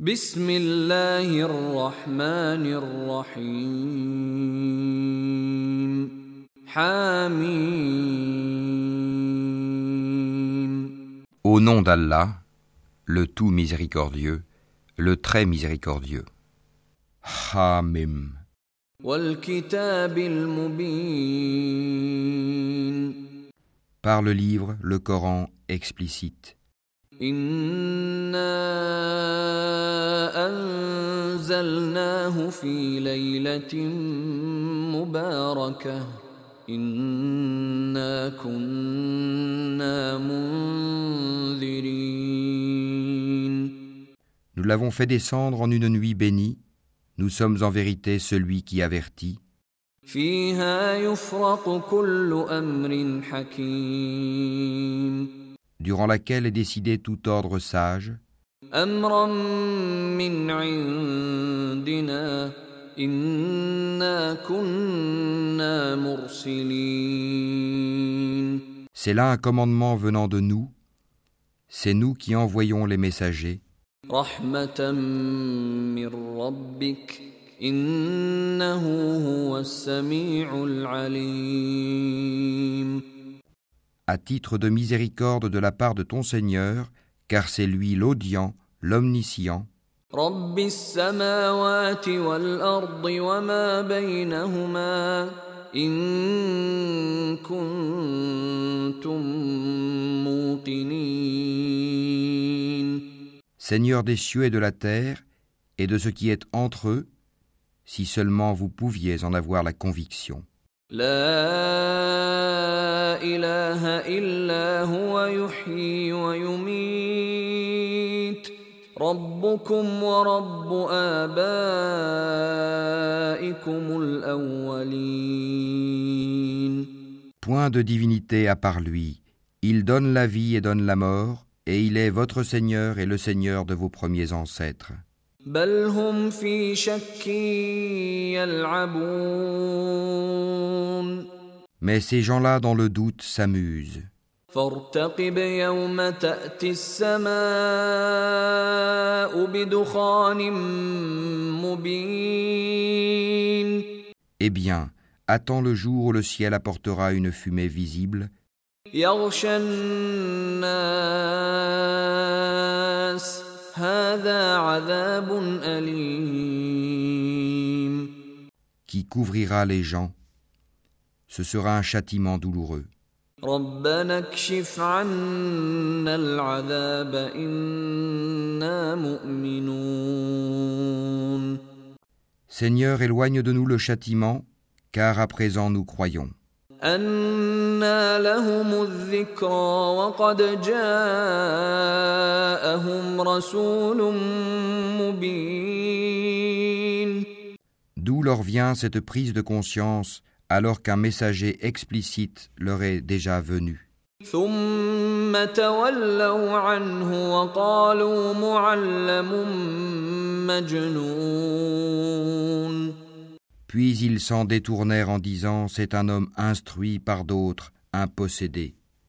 بسم الله الرحمن الرحيم حميم Au nom d'Allah, le tout miséricordieux, le très miséricordieux. Hamim. والكتاب المبين Par le livre, le Coran explicite. إنا أنزلناه في ليلة مباركة إنا كنا منذرين Nous l'avons fait descendre en une nuit bénie. Nous sommes en vérité celui qui avertit. فيها يفرق كل أمر حكيم durant laquelle est décidé tout ordre sage, أمرا من عندنا إنا كنا مرسلين c'est là un commandement venant de nous, c'est nous qui envoyons les messagers, رحمة من ربك إنه هو السميع العليم à titre de miséricorde de la part de ton Seigneur, car c'est lui l'audient, l'Omniscient, Seigneur des cieux et de la terre, et de ce qui est entre eux, si seulement vous pouviez en avoir la conviction. ربكم ورب آبائكم الأولين Point de divinité à part lui, il donne la vie et donne la mort, et il est votre Seigneur et le Seigneur de vos premiers ancêtres. بل هم في شك يلعبون Mais ces gens-là dans le doute s'amusent. فارتقب يوم تأتي السماء بدخان مبين Eh bien, attends le jour où le ciel apportera une fumée visible يغشى الناس هذا عذاب أليم qui couvrira les gens. Ce sera un châtiment douloureux. ربنا اكشف عنا العذاب إنا مؤمنون Seigneur, éloigne de nous le châtiment, car à présent nous croyons. أنى لهم الذكرى وقد جاءهم رسول مبين D'où leur vient cette prise de conscience alors qu'un messager explicite leur est déjà venu. Puis ils s'en détournèrent en disant C'est un homme instruit par d'autres, un possédé.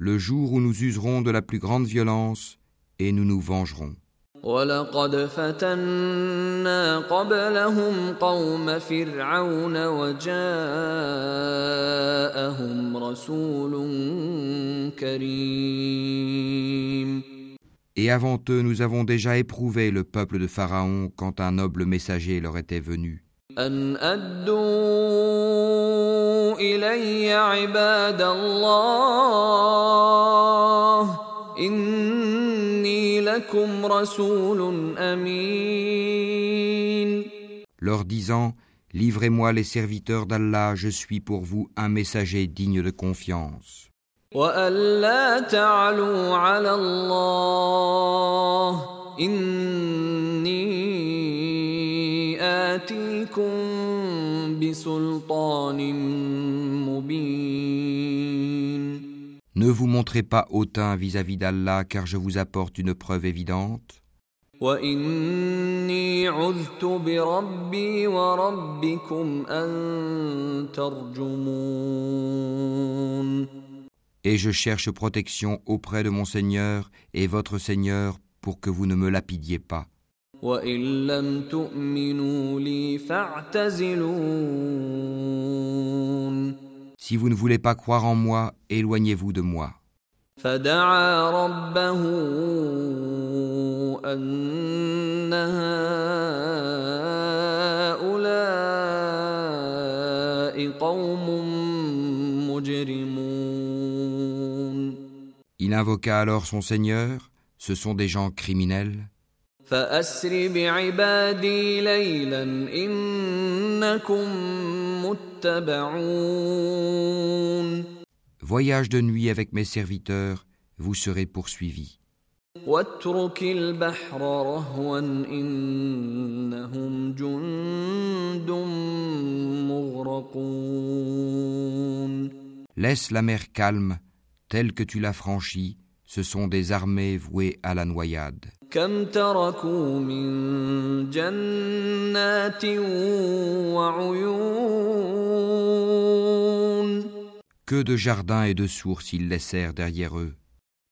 Le jour où nous userons de la plus grande violence, et nous nous vengerons. ولقد فتنا قبلهم قوم فرعون وجاءهم رسول كريم Et avant eux, nous avons déjà éprouvé le peuple de Pharaon quand un noble messager leur était venu. أن أدوا إلي عباد الله إني لكم رسول أمين leur disant Livrez-moi les serviteurs d'Allah, je suis pour vous un messager digne de confiance. وألا تعلوا على الله إني Ne vous montrez pas hautain vis-à-vis d'Allah, car je vous apporte une preuve évidente. Et je cherche protection auprès de mon Seigneur et votre Seigneur pour que vous ne me lapidiez pas. وإن لم تؤمنوا لي فاعتزلون Si vous ne voulez pas croire en moi, éloignez-vous de moi. فدعا ربه أن هؤلاء قوم مجرمون Il invoqua alors son Seigneur, ce sont des gens criminels. فأسر بعبادي ليلا إنكم متبعون Voyage de nuit avec mes serviteurs, vous serez poursuivis. واترك البحر رهوا إنهم جند مغرقون Laisse la mer calme, telle que tu l'as franchie, ce sont des armées vouées à la noyade. كم تركوا من جنات وعيون Que de jardins et de sources ils laissèrent derrière eux,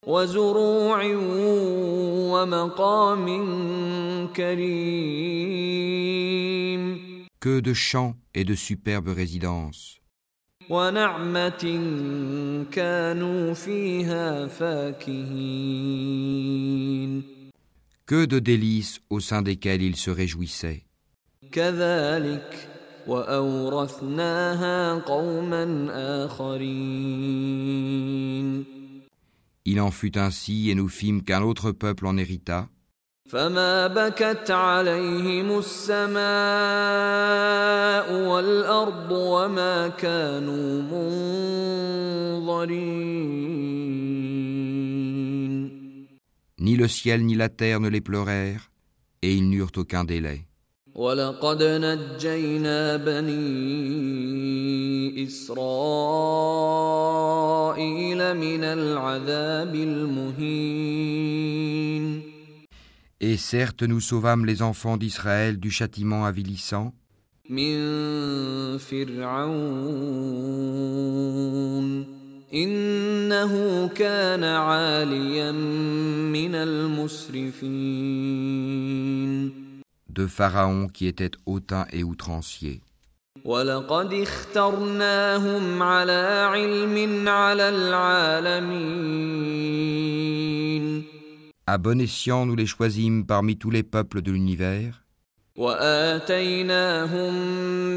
وزروع ومقام كريم que de champs et de superbes résidences, ونعمة كانوا فيها فاكهين que de délices au sein desquelles ils se réjouissaient. كذلك وأورثناها قوما آخرين Il en fut ainsi et nous fîmes qu'un autre peuple en hérita, فما بكت عليهم السماء والأرض وما كانوا منظرين ni le ciel ni la terre ne les pleurèrent, et ils n'eurent aucun délai. ولقد نجينا بني إسرائيل من العذاب المهين Et certes nous sauvâmes les enfants d'Israël du châtiment avilissant, من فرعون إنه كان عاليا من المسرفين de Pharaon qui était hautain et outrancier. ولقد اخترناهم على علم على العالمين À bon escient nous les choisîmes parmi tous les peuples de l'univers, وآتيناهم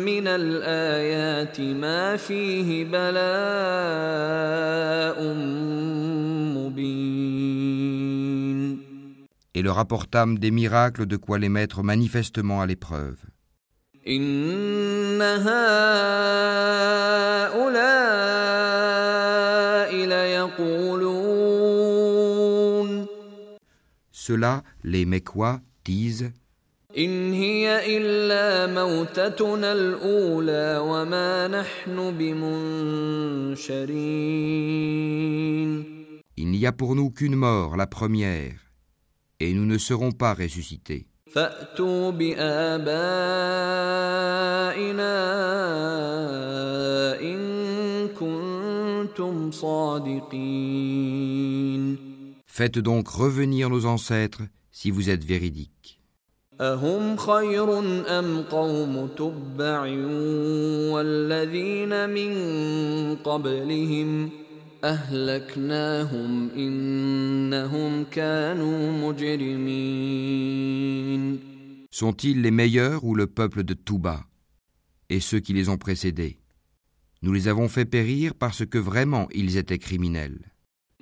من الآيات ما فيه بلاء مبين et leur apportâmes des miracles de quoi les mettre manifestement à l'épreuve. إن هؤلاء ليقولون Ceux-là, les Mécois, disent إن هي إلا موتتنا الأولى وما نحن بمنشرين Il n'y a pour nous qu'une mort, la première, et nous ne serons pas ressuscités. فأتوا بآبائنا إن كنتم صادقين Faites donc revenir nos ancêtres si vous êtes véridiques. أهم خير أم قوم تبع والذين من قبلهم أهلكناهم إنهم كانوا مجرمين Sont-ils les meilleurs ou le peuple de Touba et ceux qui les ont précédés Nous les avons fait périr parce que vraiment ils étaient criminels.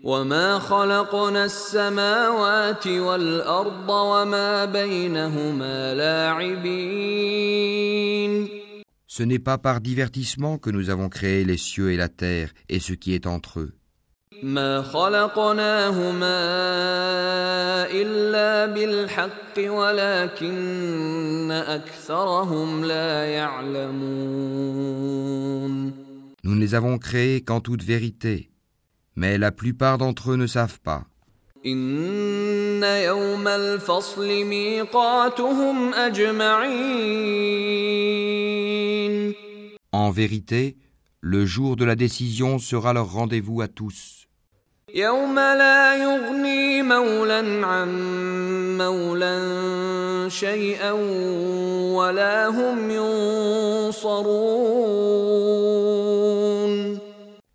وما خلقنا السماوات والأرض وما بينهما لاعبين Ce n'est pas par divertissement que nous avons créé les cieux et la terre et ce qui est entre eux. ما خلقناهما إلا بالحق ولكن أكثرهم لا يعلمون Nous ne les avons créés qu'en toute vérité, mais la plupart d'entre eux ne savent pas. إن يوم الفصل ميقاتهم أجمعين En vérité, le jour de la décision sera leur rendez-vous à tous. يوم لا يغني مولى عن مولى شيئا ولا هم ينصرون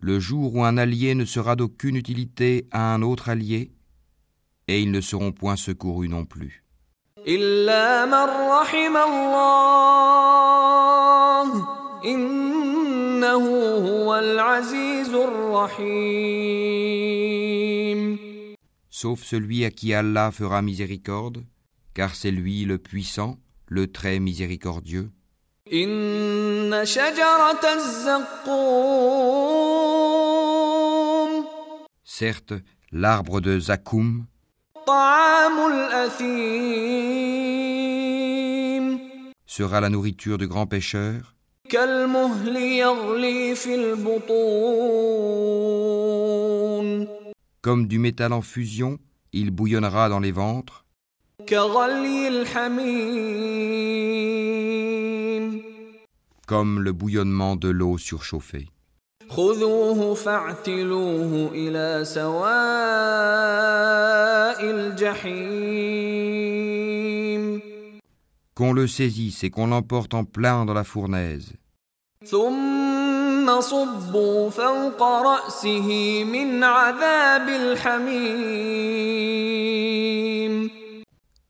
le jour où un allié ne sera d'aucune utilité à un autre allié, et ils ne seront point secourus non plus. Sauf celui à qui Allah fera miséricorde, car c'est lui le puissant, le très miséricordieux. إن شجرة الزقوم Certes, l'arbre de Zakoum, طعام الأثيم sera la nourriture du grand pêcheur, كالمهل يغلي في البطون comme du métal en fusion, il bouillonnera dans les ventres, كغلي الحميم comme le bouillonnement de l'eau surchauffée. Qu'on le saisisse et qu'on l'emporte en plein dans la fournaise.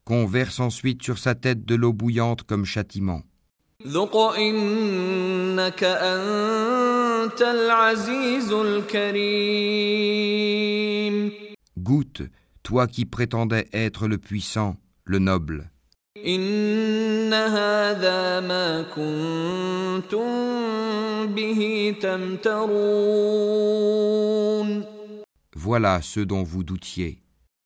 Qu'on verse ensuite sur sa tête de l'eau bouillante comme châtiment. ذق إنك أنت العزيز الكريم Goûte, toi qui prétendais être le puissant, le noble. إن هذا ما كنتم به تمترون Voilà ceux dont vous doutiez.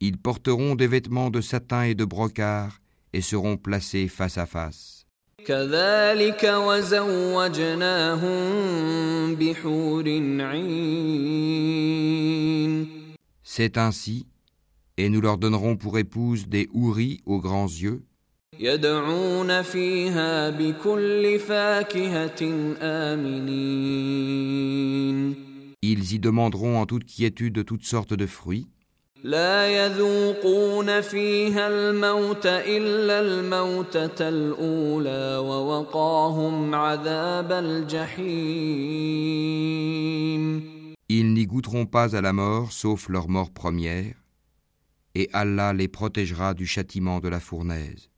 Ils porteront des vêtements de satin et de brocart et seront placés face à face. C'est ainsi, et nous leur donnerons pour épouse des houris aux grands yeux. Ils y demanderont en toute quiétude toutes sortes de fruits. لا يذوقون فيها الموت إلا الموتة الأولى ووقاهم عذاب الجحيم ils n'y goûteront pas à la mort sauf leur mort première, et Allah les protégera du châtiment de la fournaise.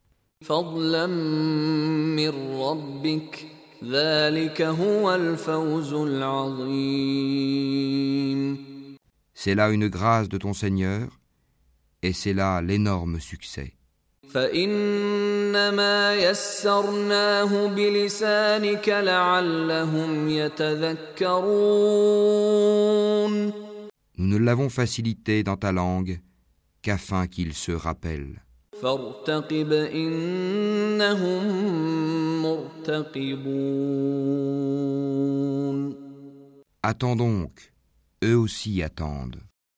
فضلا من ربك ذلك هو الفوز العظيم C'est là une grâce de ton Seigneur, et c'est là l'énorme succès. فإنما يسرناه بلسانك لعلهم يتذكرون Nous ne l'avons facilité dans ta langue qu'afin qu'ils se rappellent. فارتقب إنهم مرتقبون Attends donc, eux aussi attendent.